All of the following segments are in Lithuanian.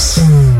Podcast.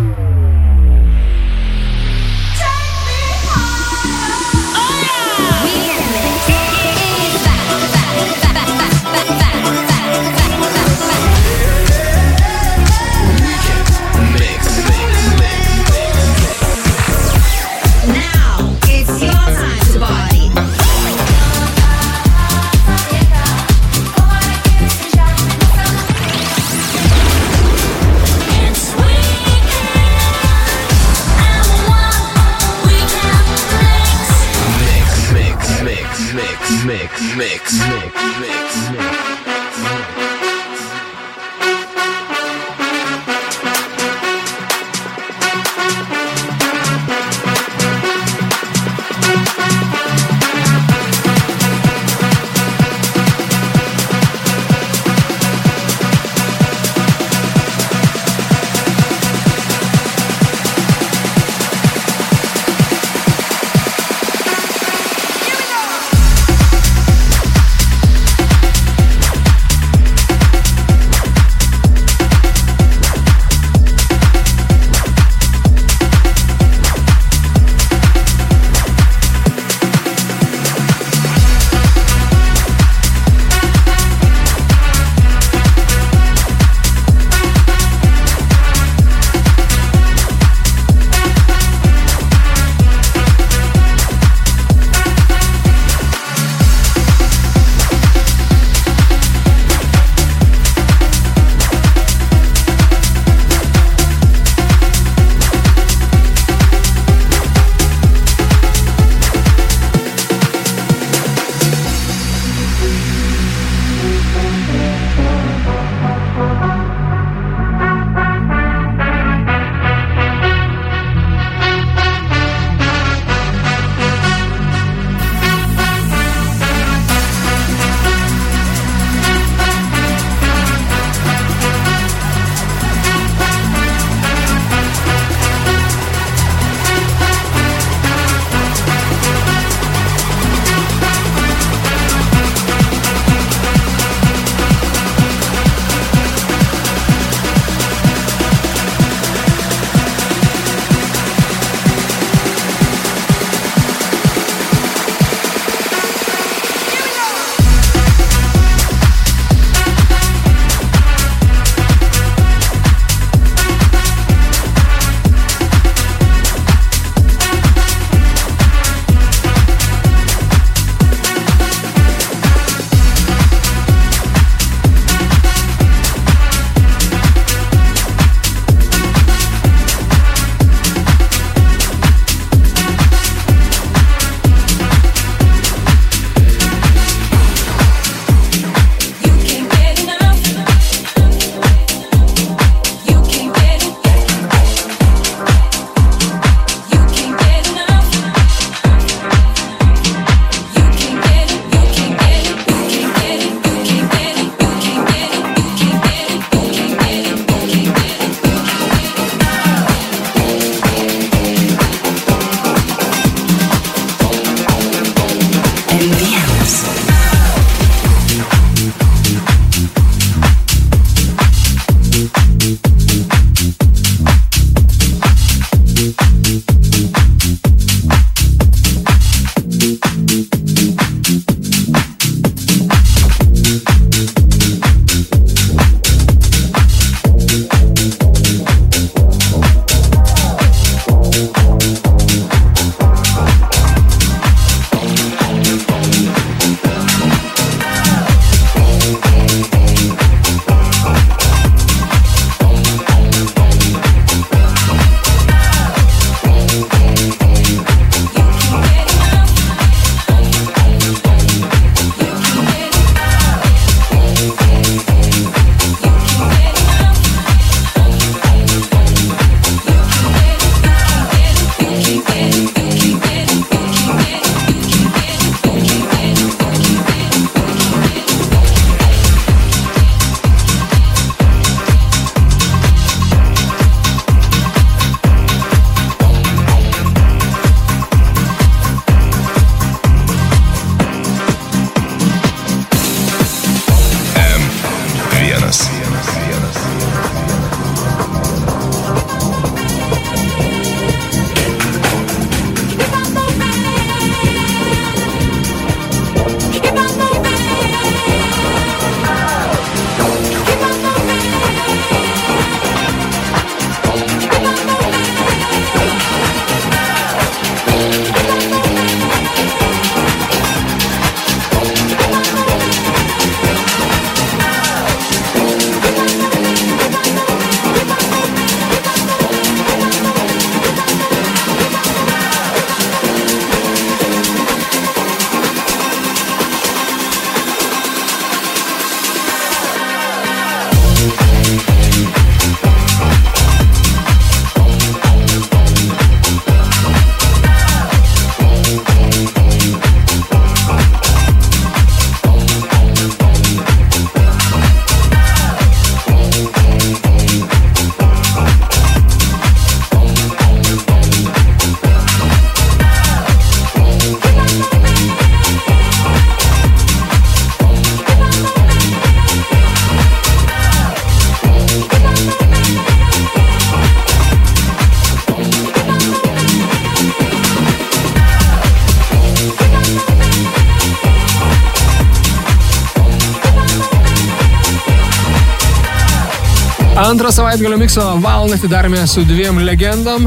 Šio savaitgalio mikso valandą atidarėme su dviem legendom.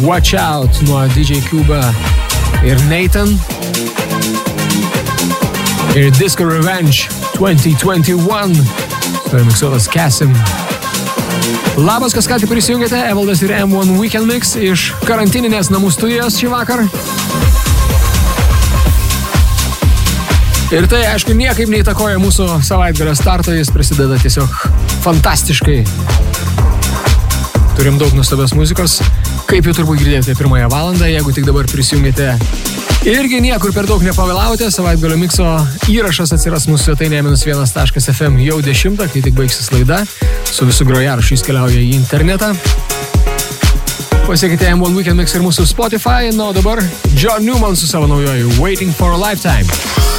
Watch Out nuo DJ Cuba ir Nathan. Ir Disco Revenge 2021. Tai miksuotas Kesim. Labas, kas ką tik prisijungėte, Evaldas ir M1 Weekend Mix iš karantininės namų studijos šį vakarą. Ir tai, aišku, niekaip neįtakoja mūsų savaitgalio starto, jis prasideda tiesiog fantastiškai Turim daug nuostabios muzikos. Kaip jau turbūt girdėjote pirmąją valandą, jeigu tik dabar prisijungėte. Irgi niekur per daug nepavėlavote, savaitgalio mikso įrašas atsiras mūsų svetainėje minus vienas taškas FM jau dešimtą, kai tik baigsis laida. Su visų grojarašu jis keliauja į internetą. Pasiekite M1 Weekend Mix ir mūsų Spotify, na o dabar John Newman su savo naujoju Waiting for a Lifetime.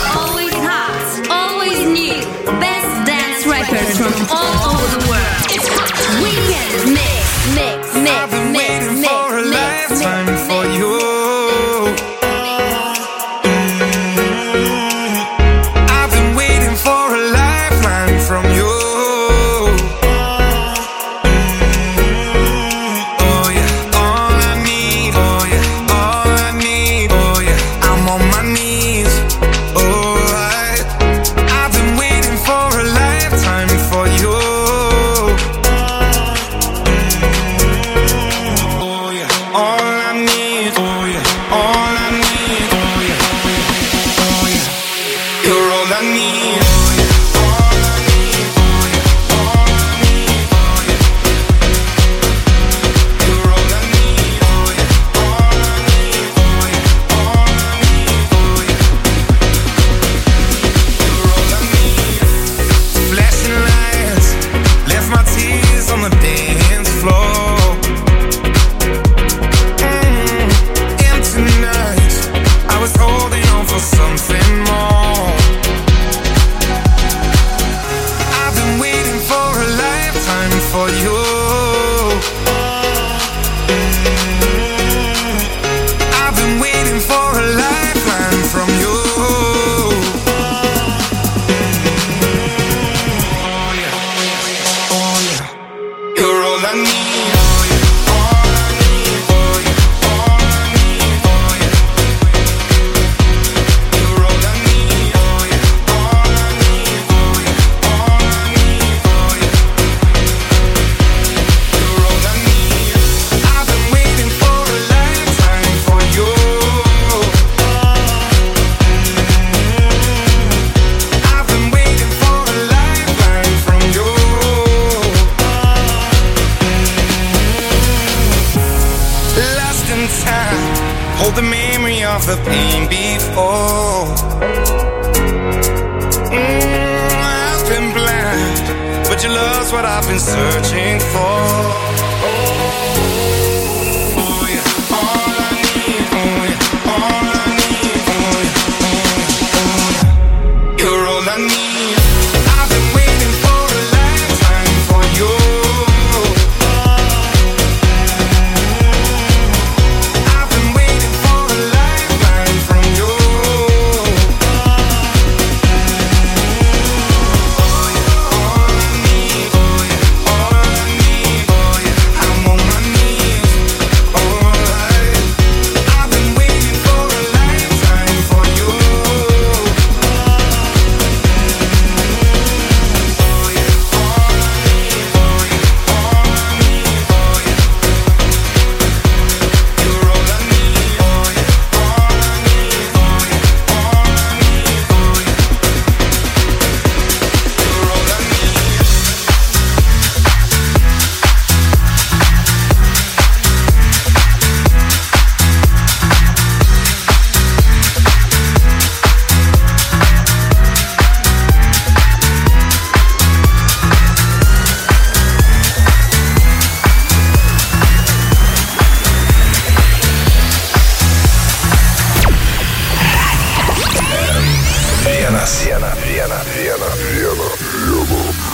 Вена, Вена, Вена, Вена, Вена.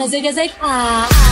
wanna zig a zig ah.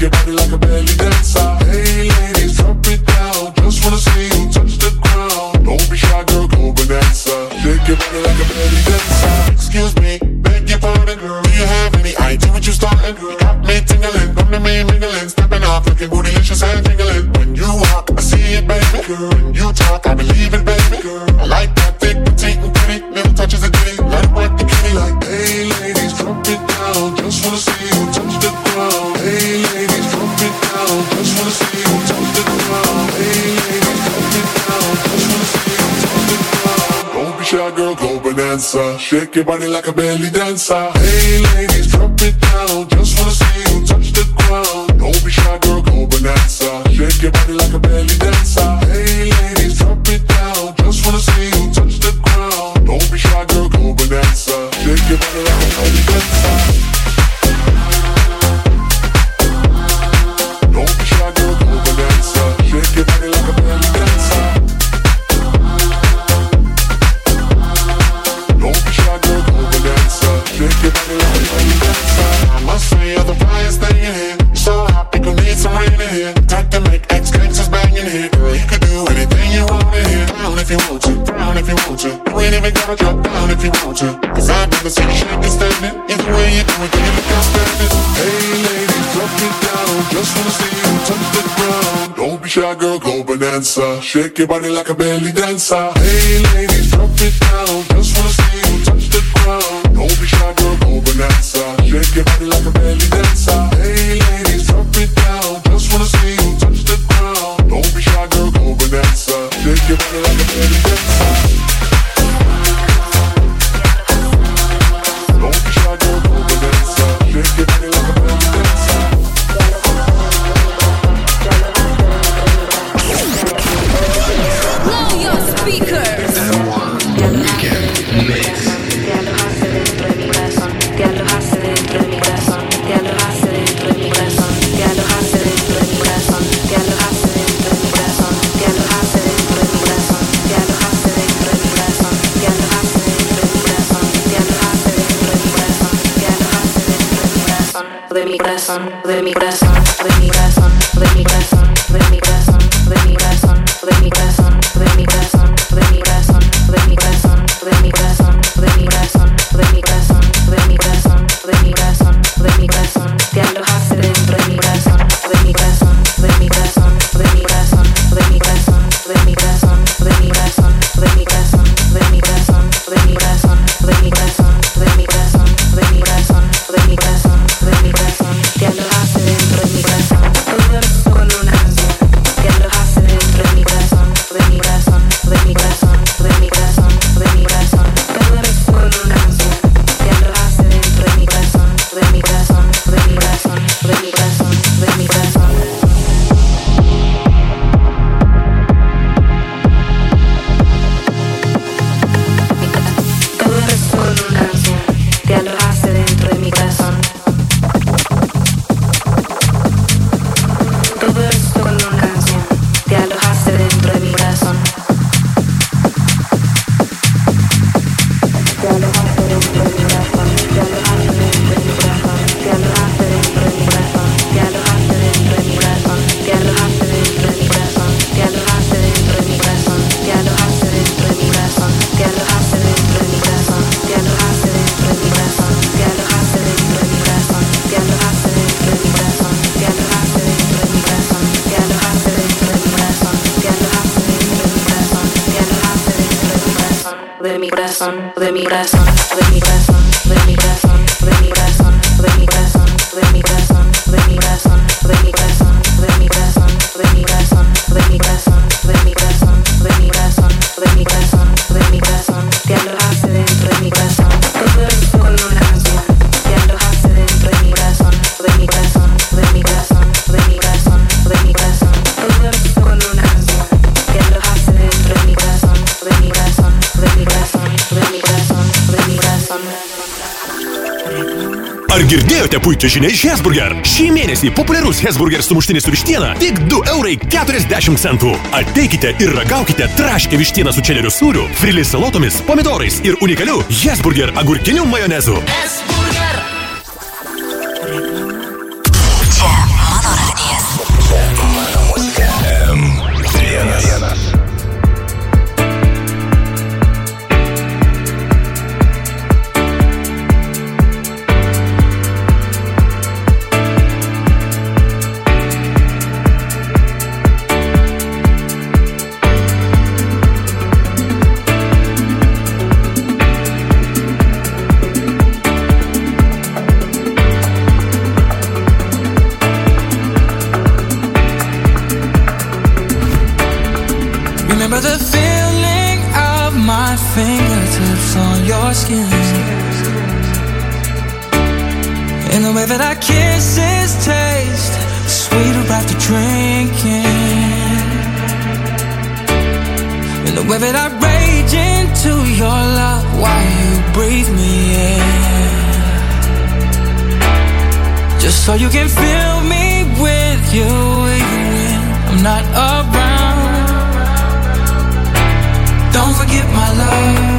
Your body like like a bad your body like a belly corazón, de mi corazón, de mi corazón, de mi corazón, de mi corazón, de mi corazón, de mi corazón, de mi corazón, de mi corazón, de mi corazón, de mi corazón, de mi corazón. girdėjote puikią žinią iš Hesburger. Šį mėnesį populiarus Hesburger sumuštinis su vištiena tik 2,40 eurai. Ateikite ir ragaukite traškę vištieną su čederiu sūriu, frilį salotomis, pomidorais ir unikaliu Hesburger agurkiniu majonezu. Hesburger. fingertips on your skin. And the way that our kisses taste sweeter after drinking. And the way that I rage into your love while you breathe me in. Just so you can fill me with you even when I'm not around. love.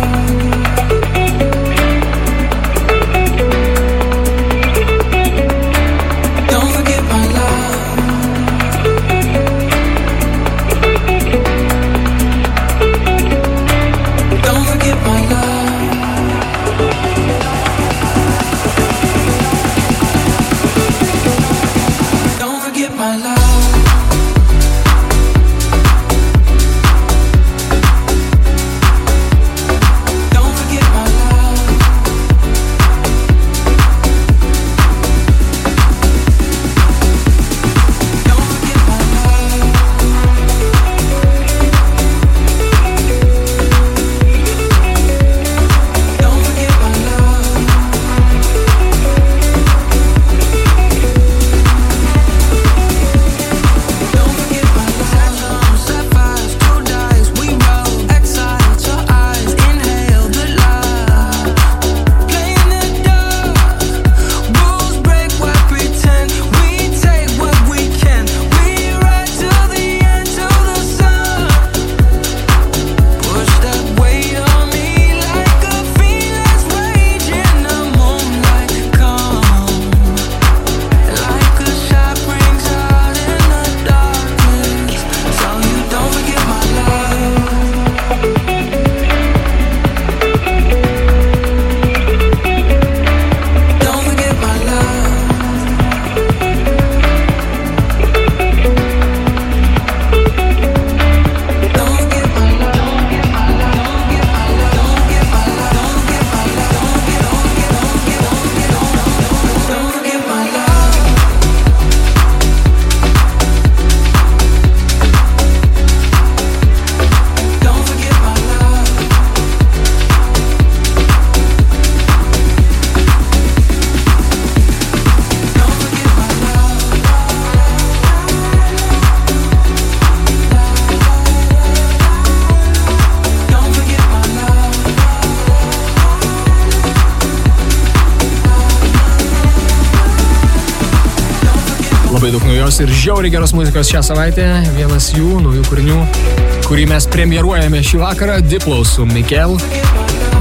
ir žiauriai geros muzikos šią savaitę. Vienas jų naujų kūrinių, kurį mes premjeruojame šį vakarą, Diplo su Mikel.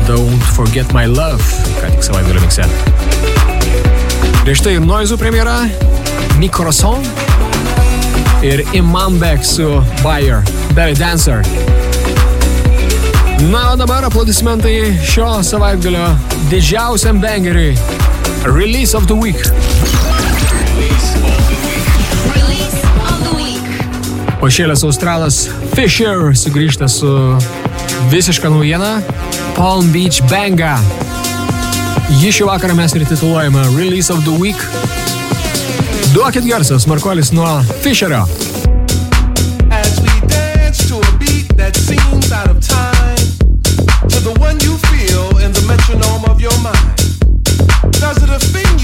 Don't forget my love, ką tik savaitgalio mikse. Prieš tai Noizų premjera, Mikroson ir Imambek su Buyer, Belly Dancer. Na, o dabar aplaudismentai šio savaitgalio didžiausiam bangeriui. Release of the Week. Release of the pašėlęs australas Fisher sugrįžta su visiška naujiena Palm Beach Banga. Ji šį vakarą mes ir tituluojame Release of the Week. Duokit garsas, Markolis nuo Fisherio. Time, to the one you feel in the metronome of your mind. Does it offend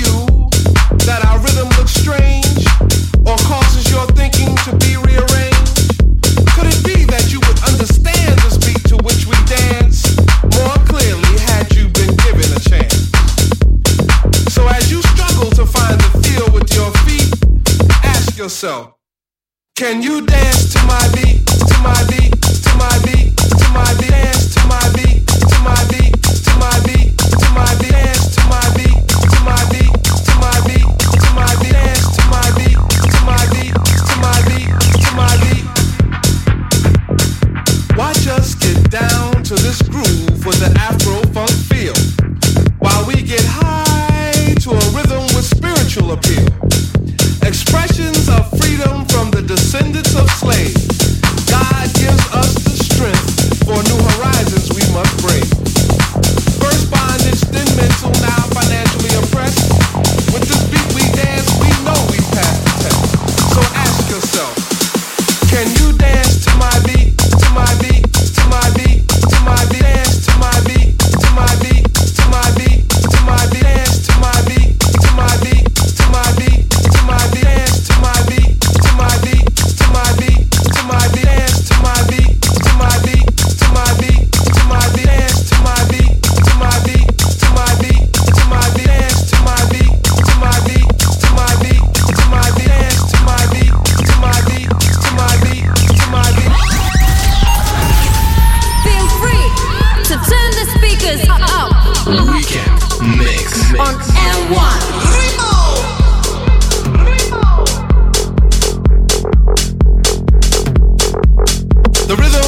The rhythm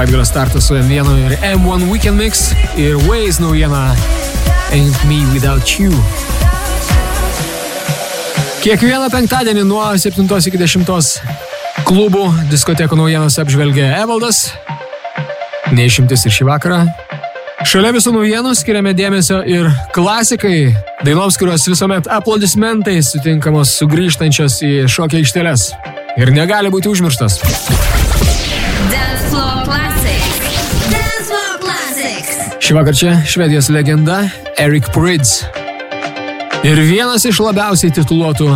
savaitgalio startas su M1 ir M1 Weekend Mix ir Waze naujiena Ain't Me Without You. Kiekvieną penktadienį nuo 7 iki 10 klubų diskotekų naujienos apžvelgia Evaldas. Neišimtis ir šį vakarą. Šalia visų naujienų skiriame dėmesio ir klasikai, dainoms, kurios visuomet aplodismentais sutinkamos sugrįžtančios į šokio aikšteles. Ir negali būti užmirštas. Classics. Šį vakar čia švedijos legenda Eric Prydz. Ir vienas iš labiausiai tituluotų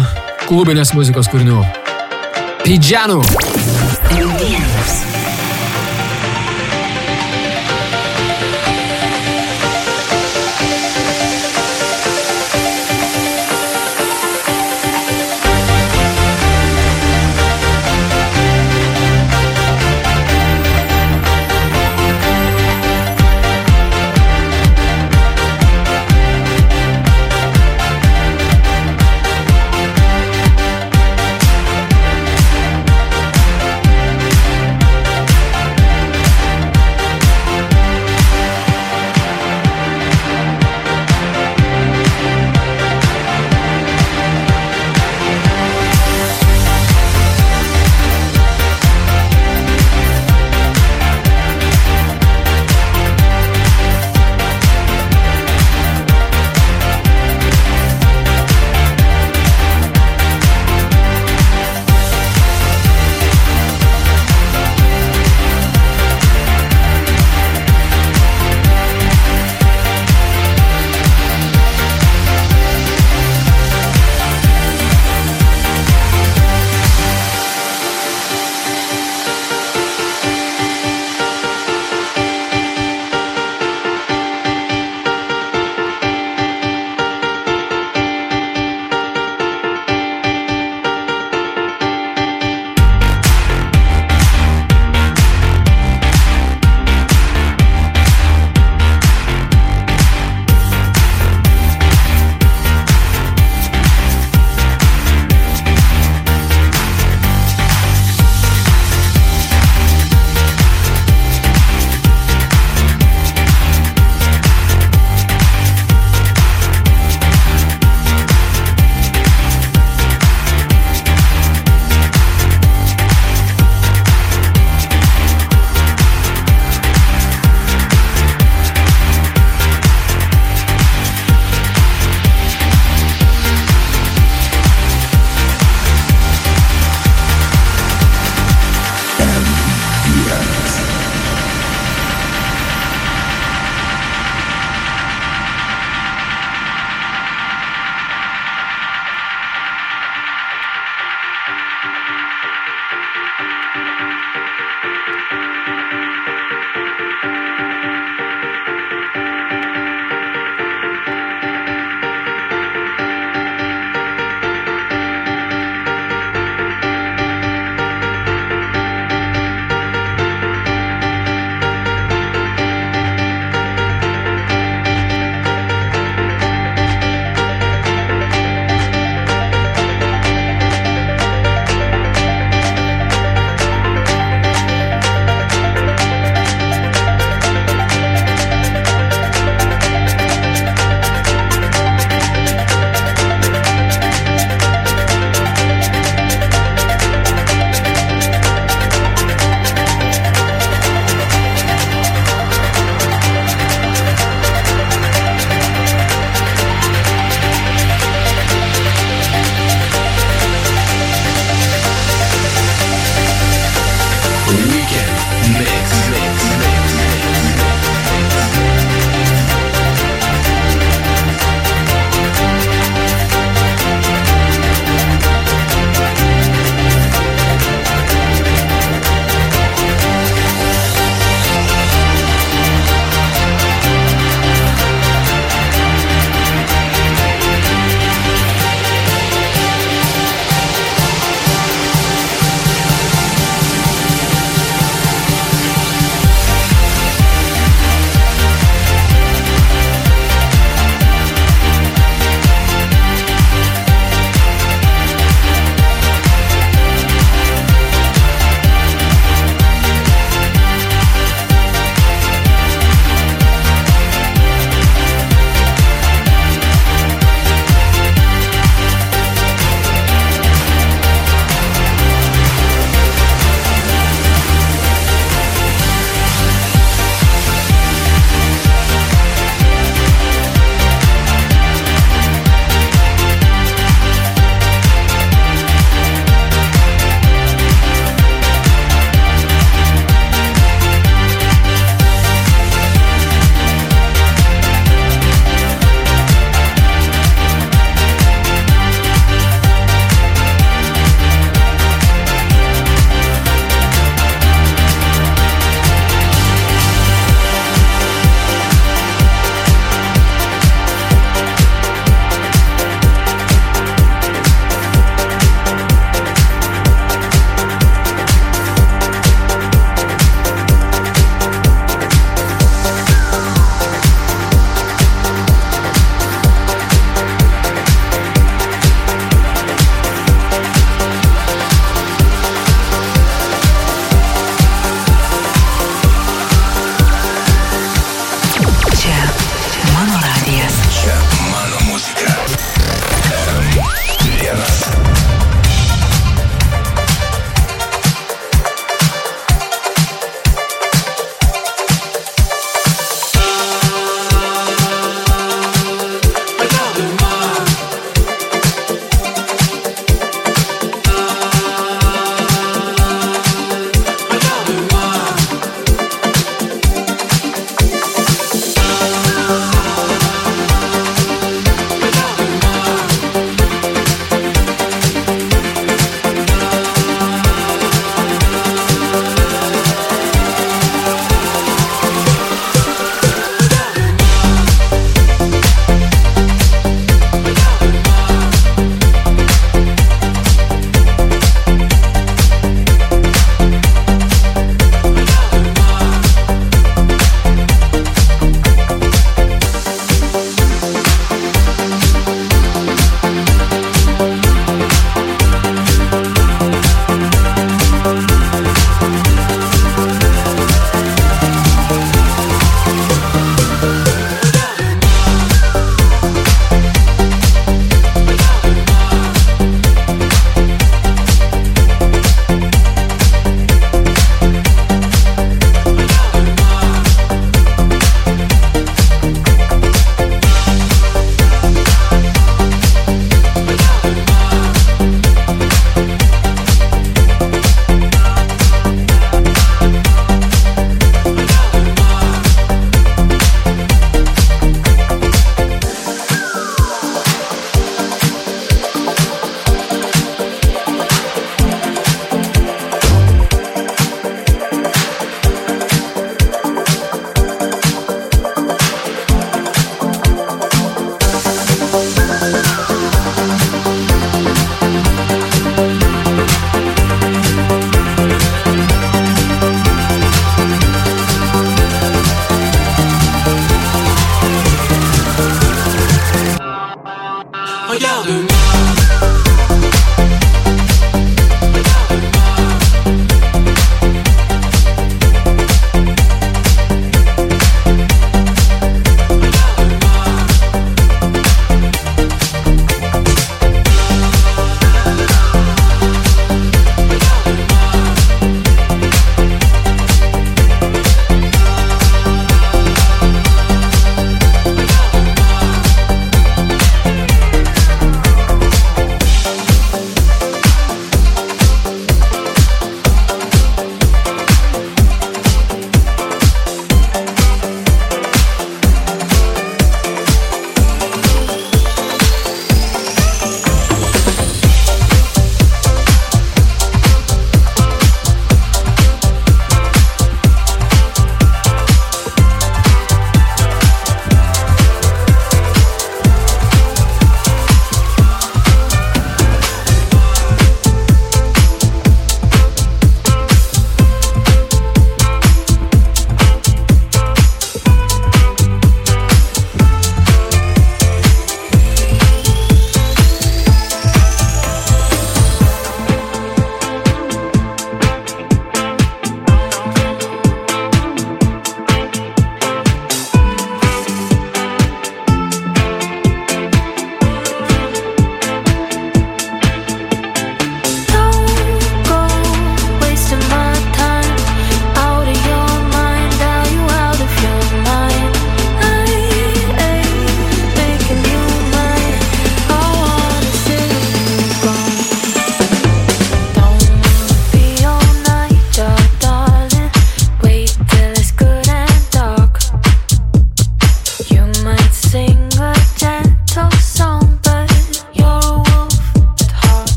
klubinės muzikos kūrinių. Pidžanų. Naujienos.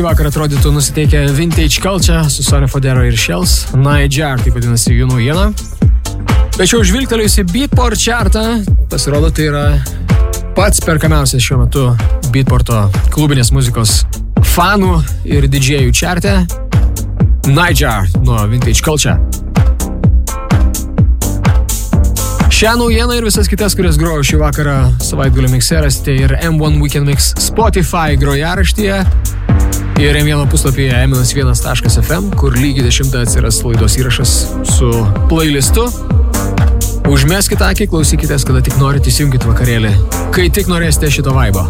Šį vakarą atrodytų nusiteikę Vintage Culture su Sonny Fodero ir Shells, Niger, taip vadinasi jų naujiena. Tačiau žvilgtelėjus į Beatport chartą, pasirodo tai yra pats perkamiausias šiuo metu Beatporto klubinės muzikos fanų ir didžėjų chartė. Niger nuo Vintage Culture. Šią naujieną ir visas kitas, kurias grojau šį vakarą savaitgalio mikse rasite ir M1 Weekend Mix Spotify grojaraštyje ir M1 puslapyje m1.fm, kur lygiai 10 atsiras laidos įrašas su playlistu. Užmeskite akį, klausykitės, kada tik norite įsijungti vakarėlį. Kai tik norėsite šito vaibo.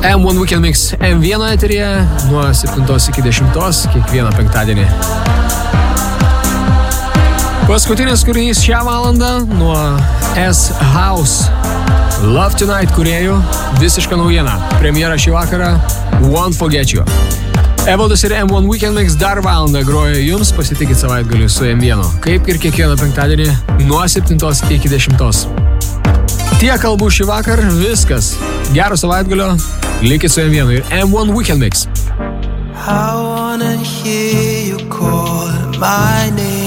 M1 Weekend Mix M1 eterija nuo 7 iki 10 kiekvieną penktadienį. Paskutinis kūrinys šią valandą nuo S House Love Tonight kuriejų visiška naujiena. Premjera šį vakarą Won't Forget You. Evaldas ir M1 Weekend Mix dar valandą groja jums, pasitikit savaitgalį su M1, kaip ir kiekvieną penktadienį nuo 7 iki 10. Tiek kalbų šį vakar, viskas. Gero savaitgalio, likit su M1 ir M1 Weekend Mix. I wanna hear you call my name.